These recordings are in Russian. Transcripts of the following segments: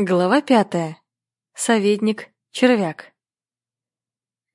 Глава пятая. Советник червяк.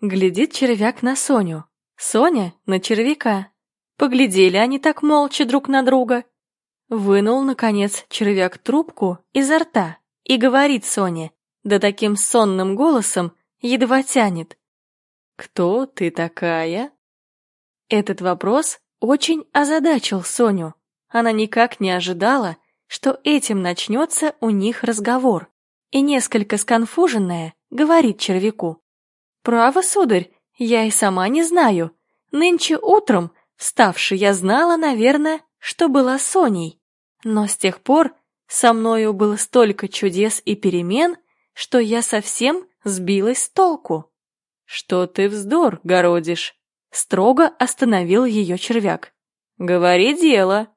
Глядит червяк на Соню, Соня на червяка. Поглядели они так молча друг на друга. Вынул, наконец, червяк трубку изо рта и говорит Соне, да таким сонным голосом едва тянет. «Кто ты такая?» Этот вопрос очень озадачил Соню. Она никак не ожидала, что этим начнется у них разговор, и несколько сконфуженная говорит червяку. «Право, сударь, я и сама не знаю. Нынче утром, вставши, я знала, наверное, что была Соней. Но с тех пор со мною было столько чудес и перемен, что я совсем сбилась с толку». «Что ты вздор городишь?» Строго остановил ее червяк. «Говори дело».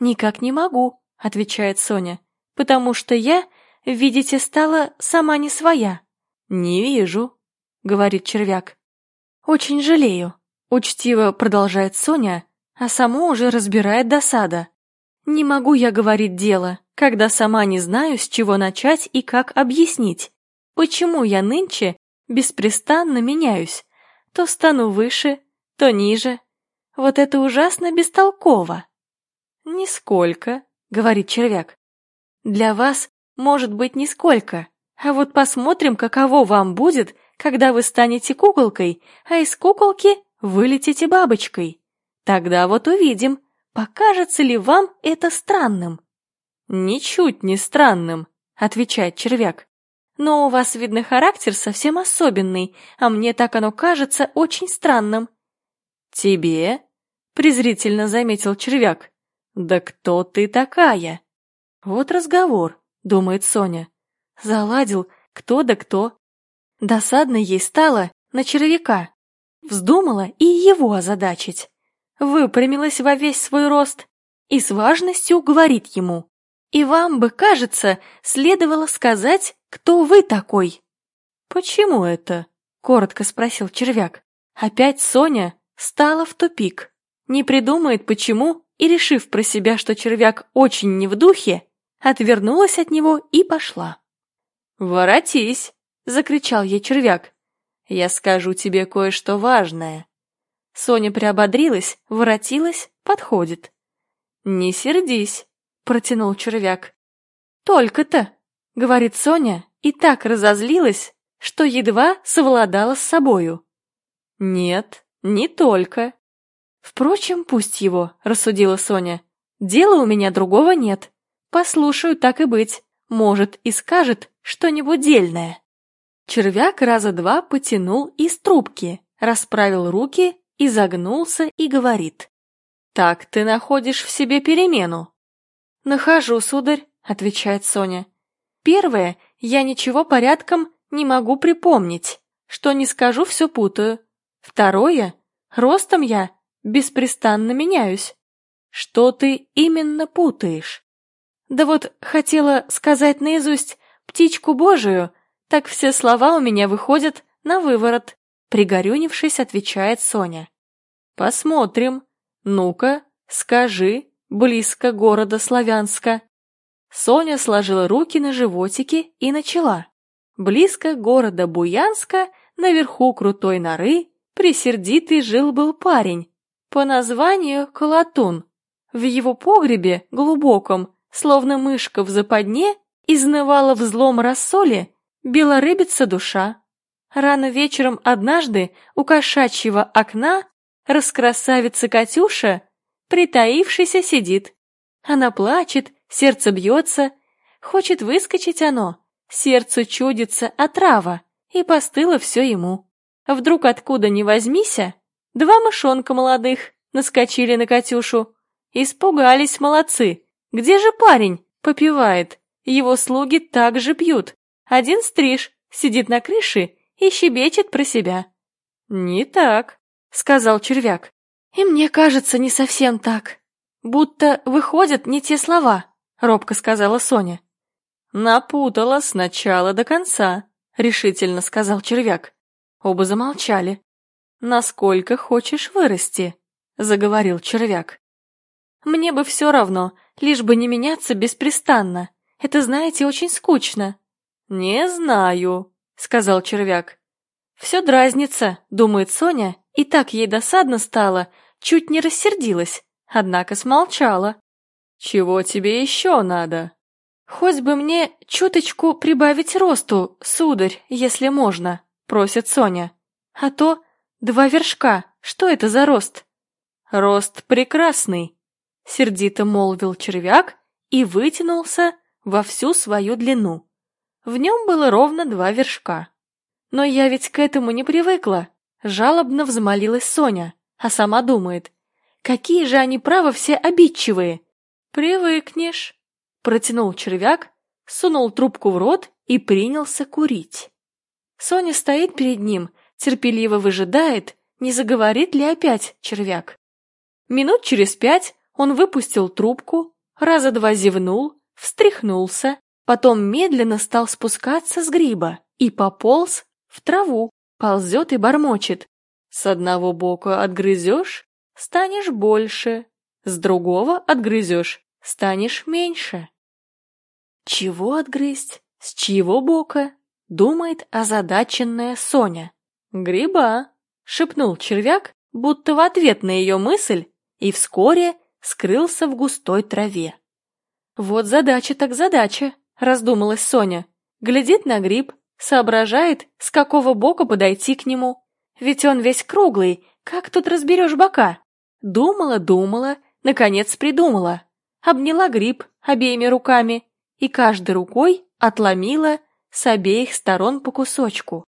«Никак не могу», — отвечает Соня, «потому что я, видите, стала сама не своя». «Не вижу», — говорит червяк. «Очень жалею», — учтиво продолжает Соня, а саму уже разбирает досада. «Не могу я говорить дело, когда сама не знаю, с чего начать и как объяснить, почему я нынче беспрестанно меняюсь, то стану выше, то ниже. Вот это ужасно бестолково». «Нисколько», — говорит червяк. «Для вас, может быть, нисколько, а вот посмотрим, каково вам будет, когда вы станете куколкой, а из куколки вылетите бабочкой. Тогда вот увидим, покажется ли вам это странным». «Ничуть не странным», — отвечает червяк. «Но у вас, видно, характер совсем особенный, а мне так оно кажется очень странным». «Тебе?» — презрительно заметил червяк. «Да кто ты такая?» «Вот разговор», — думает Соня. Заладил, кто да кто. Досадно ей стало на червяка. Вздумала и его озадачить. Выпрямилась во весь свой рост и с важностью говорит ему. «И вам бы, кажется, следовало сказать, кто вы такой». «Почему это?» — коротко спросил червяк. Опять Соня стала в тупик. Не придумает, почему, и, решив про себя, что червяк очень не в духе, отвернулась от него и пошла. «Воротись!» — закричал ей червяк. «Я скажу тебе кое-что важное». Соня приободрилась, воротилась, подходит. «Не сердись», — протянул червяк. «Только-то», — говорит Соня, и так разозлилась, что едва совладала с собою. «Нет, не только», Впрочем, пусть его, рассудила Соня. Дела у меня другого нет. Послушаю, так и быть. Может, и скажет что-нибудь дельное. Червяк раза два потянул из трубки, расправил руки, изогнулся и говорит. «Так ты находишь в себе перемену?» «Нахожу, сударь», — отвечает Соня. «Первое, я ничего порядком не могу припомнить. Что не скажу, все путаю. Второе, ростом я беспрестанно меняюсь. Что ты именно путаешь? Да вот хотела сказать наизусть птичку божию, так все слова у меня выходят на выворот. Пригорюнившись, отвечает Соня. Посмотрим. Ну-ка, скажи, близко города Славянска. Соня сложила руки на животике и начала. Близко города Буянска, наверху крутой норы, присердитый жил-был парень, по названию Колотун. В его погребе, глубоком, словно мышка в западне, изнывала в злом рассоле белорыбица душа. Рано вечером однажды у кошачьего окна раскрасавица Катюша, притаившийся, сидит. Она плачет, сердце бьется, хочет выскочить оно, сердцу чудится отрава, и постыло все ему. Вдруг откуда ни возьмися, Два мышонка молодых наскочили на Катюшу. Испугались молодцы. Где же парень? Попивает. Его слуги также пьют. Один стриж сидит на крыше и щебечет про себя. «Не так», — сказал червяк. «И мне кажется, не совсем так. Будто выходят не те слова», — робко сказала Соня. «Напутала с начала до конца», — решительно сказал червяк. Оба замолчали. «Насколько хочешь вырасти?» — заговорил червяк. «Мне бы все равно, лишь бы не меняться беспрестанно. Это, знаете, очень скучно». «Не знаю», — сказал червяк. «Все дразнится», — думает Соня, и так ей досадно стало, чуть не рассердилась, однако смолчала. «Чего тебе еще надо?» «Хоть бы мне чуточку прибавить росту, сударь, если можно», — просит Соня. «А то два вершка, что это за рост?» «Рост прекрасный», — сердито молвил червяк и вытянулся во всю свою длину. В нем было ровно два вершка. «Но я ведь к этому не привыкла», — жалобно взмолилась Соня, а сама думает. «Какие же они, право, все обидчивые!» «Привыкнешь», Протянул червяк, сунул трубку в рот и принялся курить. Соня стоит перед ним, терпеливо выжидает, не заговорит ли опять червяк. Минут через пять он выпустил трубку, раза два зевнул, встряхнулся, потом медленно стал спускаться с гриба и пополз в траву, ползет и бормочет. С одного бока отгрызешь — станешь больше, с другого отгрызешь станешь меньше. Чего отгрызть? С чьего бока? Думает озадаченная Соня. Гриба, шепнул червяк, будто в ответ на ее мысль, и вскоре скрылся в густой траве. Вот задача так задача, раздумалась Соня. Глядит на гриб, соображает, с какого бока подойти к нему. Ведь он весь круглый, как тут разберешь бока? Думала, думала, наконец придумала обняла гриб обеими руками и каждой рукой отломила с обеих сторон по кусочку.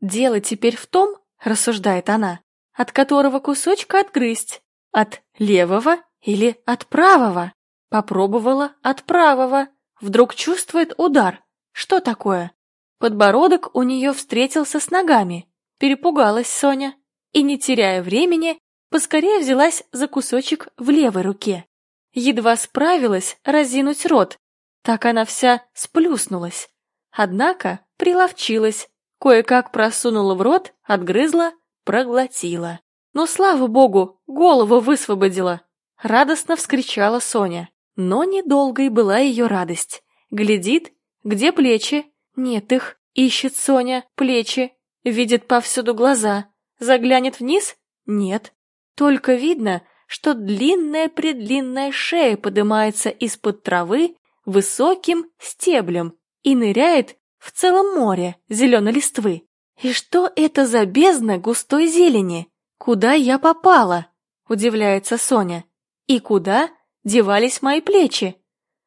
Дело теперь в том, рассуждает она, от которого кусочка отгрызть, от левого или от правого. Попробовала от правого, вдруг чувствует удар. Что такое? Подбородок у нее встретился с ногами. Перепугалась Соня и, не теряя времени, поскорее взялась за кусочек в левой руке едва справилась разинуть рот. Так она вся сплюснулась. Однако приловчилась, кое-как просунула в рот, отгрызла, проглотила. «Ну, слава богу, голову высвободила!» Радостно вскричала Соня. Но недолгой была ее радость. Глядит, где плечи? Нет их. Ищет Соня плечи. Видит повсюду глаза. Заглянет вниз? Нет. Только видно, что длинная-предлинная шея поднимается из-под травы высоким стеблем и ныряет в целом море зеленой листвы. И что это за бездна густой зелени? Куда я попала? Удивляется Соня. И куда девались мои плечи?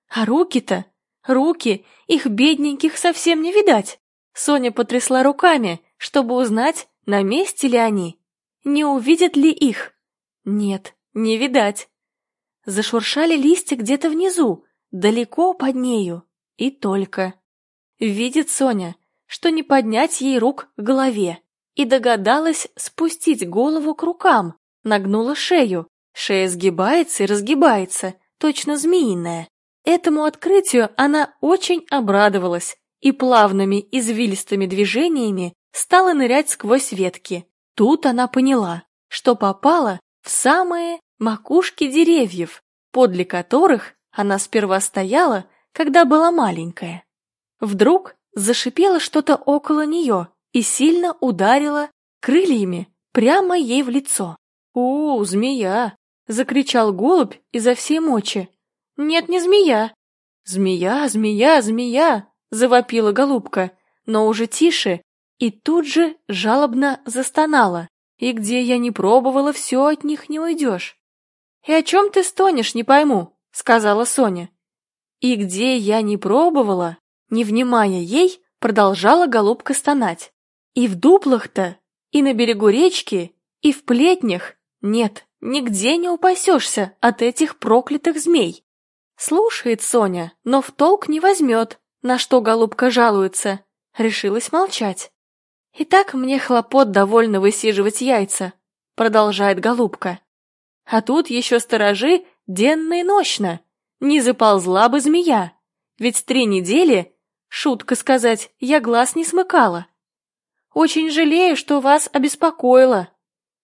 А руки-то? Руки, их бедненьких совсем не видать. Соня потрясла руками, чтобы узнать, на месте ли они. Не увидят ли их? Нет, не видать. Зашуршали листья где-то внизу, далеко под нею. И только. Видит Соня, что не поднять ей рук к голове. И догадалась спустить голову к рукам, нагнула шею. Шея сгибается и разгибается, точно змеиная. Этому открытию она очень обрадовалась и плавными извилистыми движениями стала нырять сквозь ветки. Тут она поняла, что попала в самые макушки деревьев, подле которых она сперва стояла, когда была маленькая. Вдруг зашипело что-то около нее и сильно ударило крыльями прямо ей в лицо. «У, змея!» — закричал голубь изо всей мочи. «Нет, не змея!» «Змея, змея, змея!» — завопила голубка, но уже тише, и тут же жалобно застонала. «И где я не пробовала, все от них не уйдешь!» «И о чем ты стонешь, не пойму», — сказала Соня. И где я не пробовала, не внимая ей, продолжала голубка стонать. И в дуплах-то, и на берегу речки, и в плетнях нет, нигде не упасешься от этих проклятых змей. Слушает Соня, но в толк не возьмет, на что голубка жалуется. Решилась молчать. «И так мне хлопот довольно высиживать яйца», — продолжает голубка. А тут еще сторожи денно и ночно. Не заползла бы змея. Ведь три недели, шутка сказать, я глаз не смыкала. Очень жалею, что вас обеспокоила,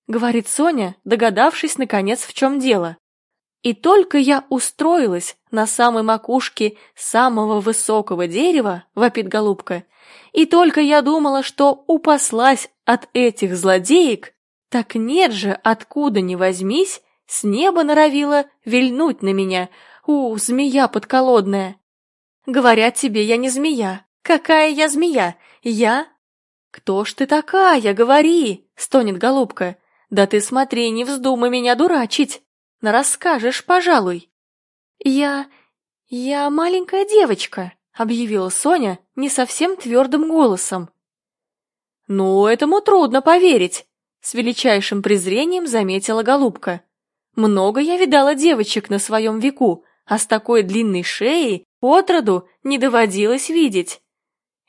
говорит Соня, догадавшись наконец, в чем дело. И только я устроилась на самой макушке самого высокого дерева, вопит голубка, и только я думала, что упаслась от этих злодеек, так нет же, откуда ни возьмись, с неба норовила вильнуть на меня. У, змея подколодная. Говорят тебе, я не змея. Какая я змея? Я? Кто ж ты такая, говори, стонет голубка. Да ты смотри, не вздумай меня дурачить. На расскажешь, пожалуй. Я... я маленькая девочка, объявила Соня не совсем твердым голосом. «Ну, этому трудно поверить», — с величайшим презрением заметила голубка. «Много я видала девочек на своем веку, а с такой длинной шеей отроду не доводилось видеть».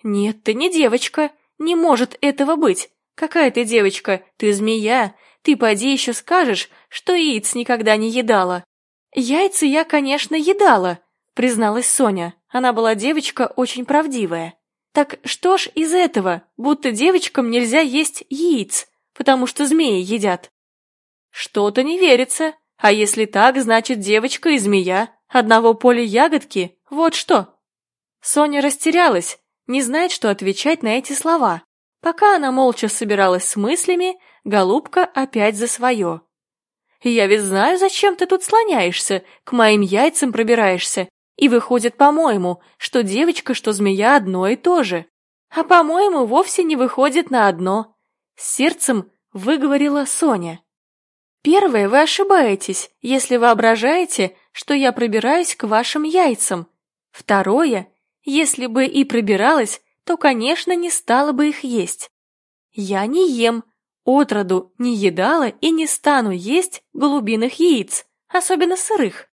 «Нет, ты не девочка, не может этого быть. Какая ты девочка, ты змея, ты поди еще скажешь, что яиц никогда не едала». «Яйца я, конечно, едала», — призналась Соня. Она была девочка очень правдивая. Так что ж из этого, будто девочкам нельзя есть яиц, потому что змеи едят? Что-то не верится. А если так, значит девочка и змея, одного поля ягодки, вот что. Соня растерялась, не знает, что отвечать на эти слова. Пока она молча собиралась с мыслями, голубка опять за свое. «Я ведь знаю, зачем ты тут слоняешься, к моим яйцам пробираешься. И выходит, по-моему, что девочка, что змея одно и то же. А по-моему, вовсе не выходит на одно. С сердцем выговорила Соня. Первое, вы ошибаетесь, если воображаете, что я пробираюсь к вашим яйцам. Второе, если бы и пробиралась, то, конечно, не стала бы их есть. Я не ем, отроду не едала и не стану есть голубиных яиц, особенно сырых.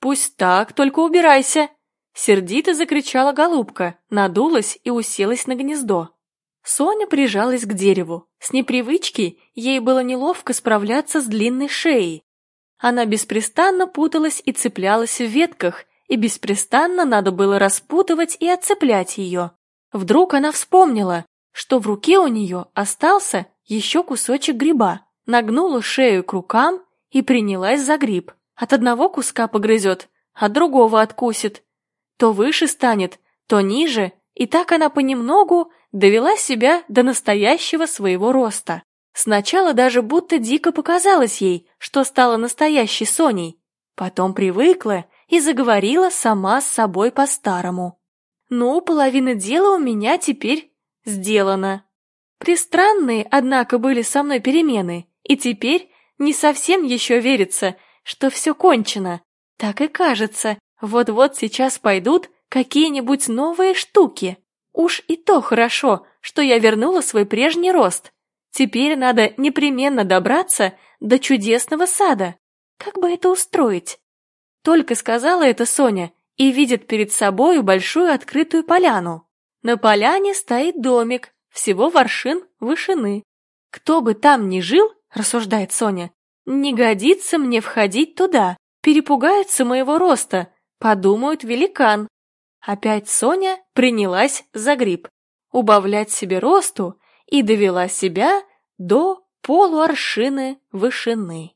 «Пусть так, только убирайся!» Сердито закричала голубка, надулась и уселась на гнездо. Соня прижалась к дереву. С непривычки ей было неловко справляться с длинной шеей. Она беспрестанно путалась и цеплялась в ветках, и беспрестанно надо было распутывать и отцеплять ее. Вдруг она вспомнила, что в руке у нее остался еще кусочек гриба, нагнула шею к рукам и принялась за гриб. От одного куска погрызет, от другого откусит. То выше станет, то ниже, и так она понемногу довела себя до настоящего своего роста. Сначала даже будто дико показалось ей, что стала настоящей Соней. Потом привыкла и заговорила сама с собой по-старому. «Ну, половина дела у меня теперь сделана». Пристранные, однако, были со мной перемены, и теперь не совсем еще верится, что все кончено. Так и кажется, вот-вот сейчас пойдут какие-нибудь новые штуки. Уж и то хорошо, что я вернула свой прежний рост. Теперь надо непременно добраться до чудесного сада. Как бы это устроить? Только сказала это Соня и видит перед собою большую открытую поляну. На поляне стоит домик, всего воршин вышины. Кто бы там ни жил, рассуждает Соня, не годится мне входить туда. Перепугаются моего роста. Подумают великан. Опять Соня принялась за гриб. Убавлять себе росту и довела себя до полуаршины вышины.